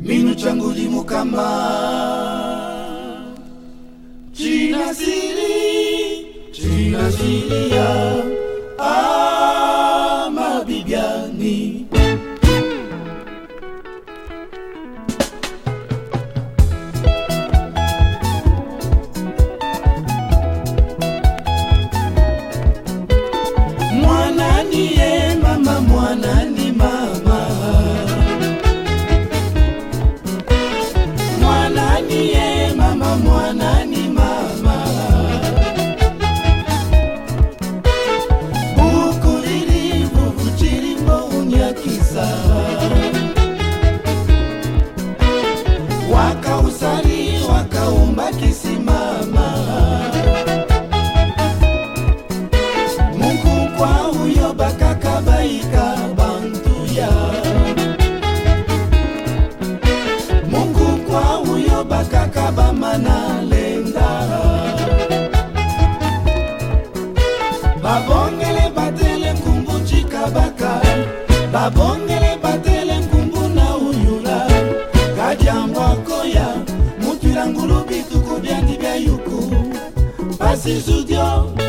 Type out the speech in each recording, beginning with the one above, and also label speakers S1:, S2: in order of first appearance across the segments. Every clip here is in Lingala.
S1: minu changu limukama china siri ya ah. yeah. Así su Dios.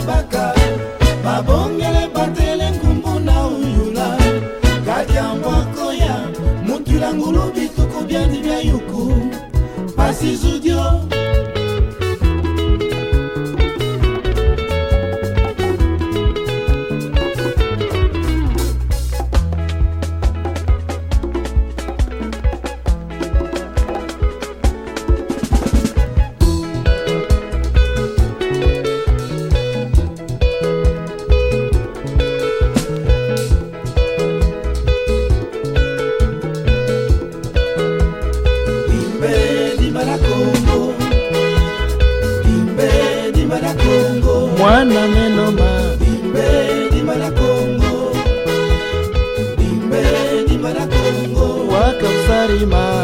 S1: bakabaka babongele batele nkumbu na uyula kati ya mbwakoya mutula ngulu bituku byandi bya yuku pasi zudio mwana menoma dimbe dimba la kongo dimbe dimba la kongo wakamsarima